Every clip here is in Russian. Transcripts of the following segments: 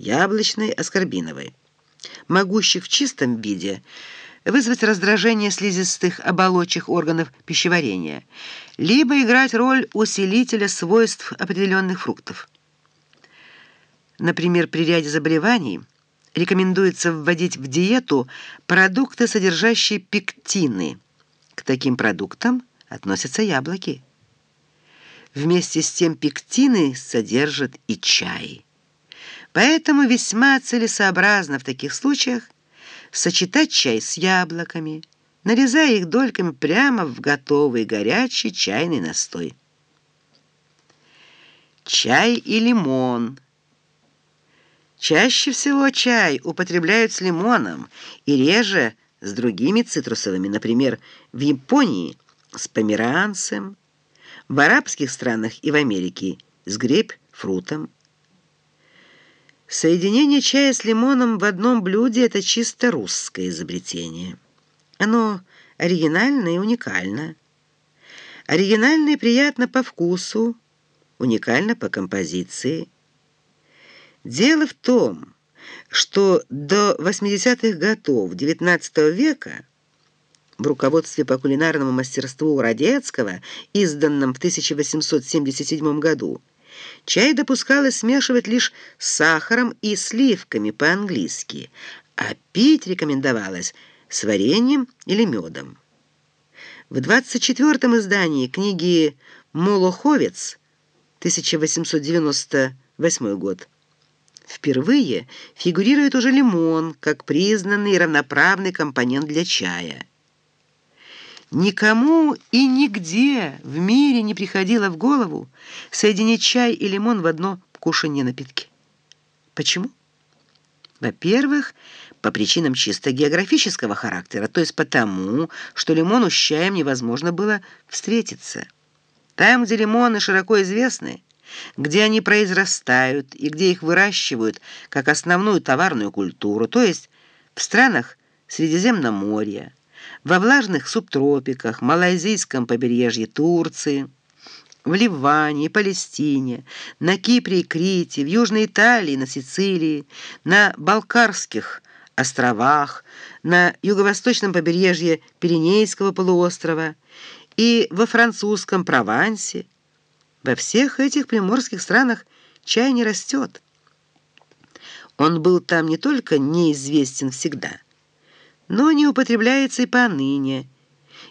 яблочной, аскорбиновой, могущих в чистом виде вызвать раздражение слизистых оболочек органов пищеварения, либо играть роль усилителя свойств определенных фруктов. Например, при ряде заболеваний рекомендуется вводить в диету продукты, содержащие пектины. К таким продуктам относятся яблоки. Вместе с тем пектины содержат и чай. Поэтому весьма целесообразно в таких случаях сочетать чай с яблоками, нарезая их дольками прямо в готовый горячий чайный настой. Чай и лимон. Чаще всего чай употребляют с лимоном и реже с другими цитрусовыми, например, в Японии с померанцем, в арабских странах и в Америке с грейпфрутом. Соединение чая с лимоном в одном блюде – это чисто русское изобретение. Оно оригинально и уникально. Оригинально и приятно по вкусу, уникально по композиции. Дело в том, что до 80-х годов XIX века в руководстве по кулинарному мастерству Радецкого, изданном в 1877 году, Чай допускалось смешивать лишь с сахаром и сливками по-английски, а пить рекомендовалось с вареньем или медом. В 24-м издании книги «Молоховец» 1898 год впервые фигурирует уже лимон как признанный равноправный компонент для чая. Никому и нигде в мире не приходило в голову соединить чай и лимон в одно кушанье напитки. Почему? Во-первых, по причинам чисто географического характера, то есть потому, что лимону с чаем невозможно было встретиться. Там, где лимоны широко известны, где они произрастают и где их выращивают как основную товарную культуру, то есть в странах Средиземноморья, во влажных субтропиках, малайзийском побережье Турции, в Ливане и Палестине, на Кипре и Крите, в Южной Италии, на Сицилии, на Балкарских островах, на юго-восточном побережье Пиренейского полуострова и во французском Провансе. Во всех этих приморских странах чай не растет. Он был там не только неизвестен всегда – но не употребляется и поныне,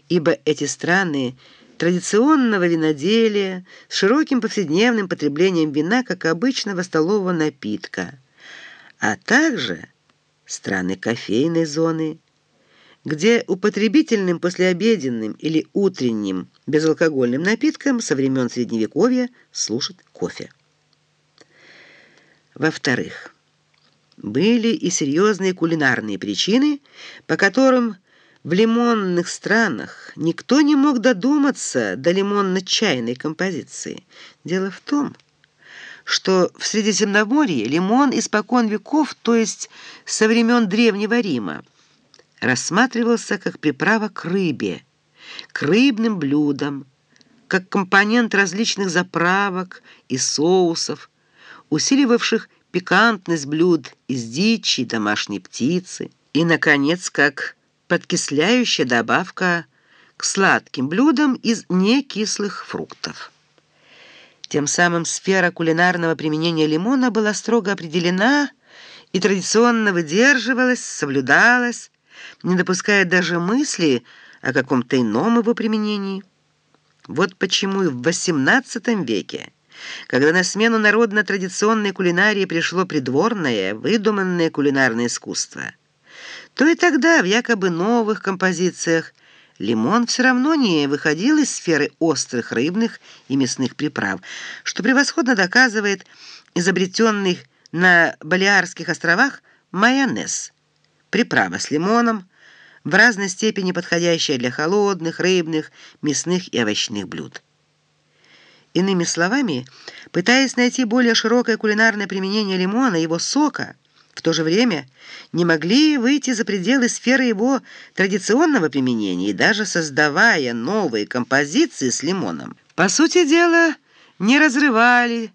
ибо эти страны традиционного виноделия с широким повседневным потреблением вина как обычного столового напитка, а также страны кофейной зоны, где употребительным послеобеденным или утренним безалкогольным напитком со времен Средневековья служит кофе. Во-вторых, были и серьезные кулинарные причины, по которым в лимонных странах никто не мог додуматься до лимонно-чайной композиции. Дело в том, что в Средиземноморье лимон испокон веков, то есть со времен Древнего Рима, рассматривался как приправа к рыбе, к рыбным блюдам, как компонент различных заправок и соусов, усиливавших пикантность блюд из дичи, домашней птицы и, наконец, как подкисляющая добавка к сладким блюдам из некислых фруктов. Тем самым сфера кулинарного применения лимона была строго определена и традиционно выдерживалась, соблюдалась, не допуская даже мысли о каком-то ином его применении. Вот почему и в XVIII веке когда на смену народно-традиционной кулинарии пришло придворное, выдуманное кулинарное искусство, то и тогда в якобы новых композициях лимон все равно не выходил из сферы острых рыбных и мясных приправ, что превосходно доказывает изобретенный на Балиарских островах майонез, приправа с лимоном, в разной степени подходящая для холодных, рыбных, мясных и овощных блюд. Иными словами, пытаясь найти более широкое кулинарное применение лимона его сока, в то же время не могли выйти за пределы сферы его традиционного применения и даже создавая новые композиции с лимоном. По сути дела, не разрывали